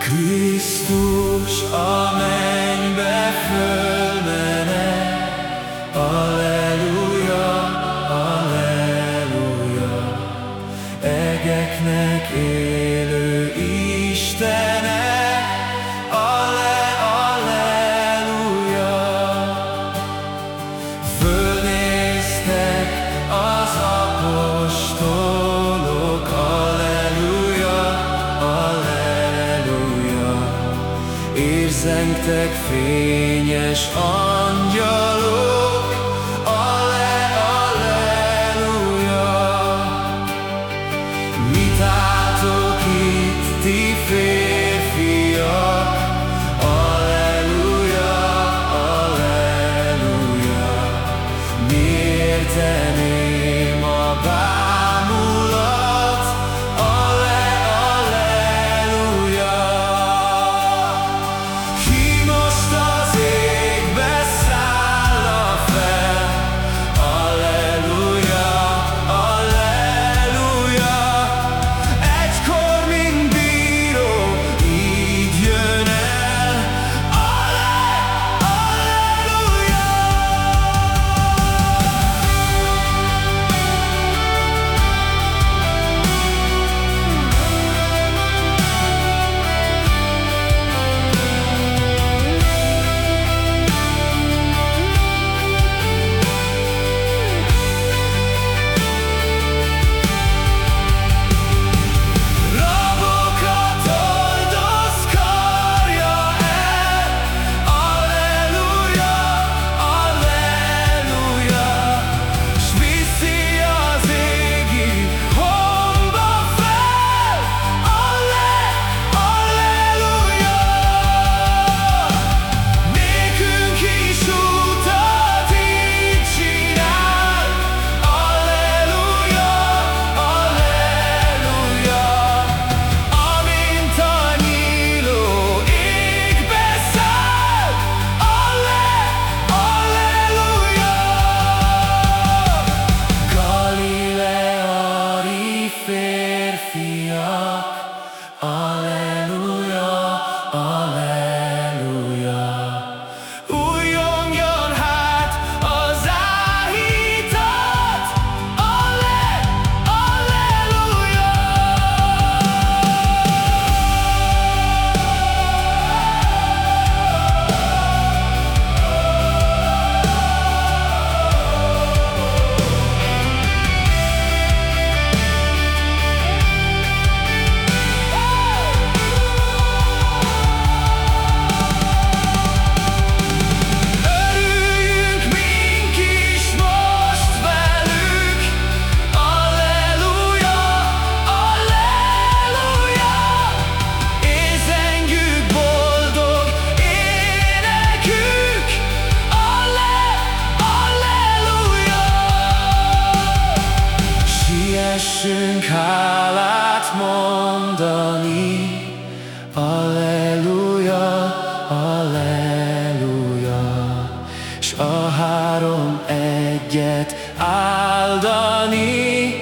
Krisztus a mennybe fölmene, Alleluja, Alleluja, egeknek élő. Zengtek fényes angyalok. lehet áldani.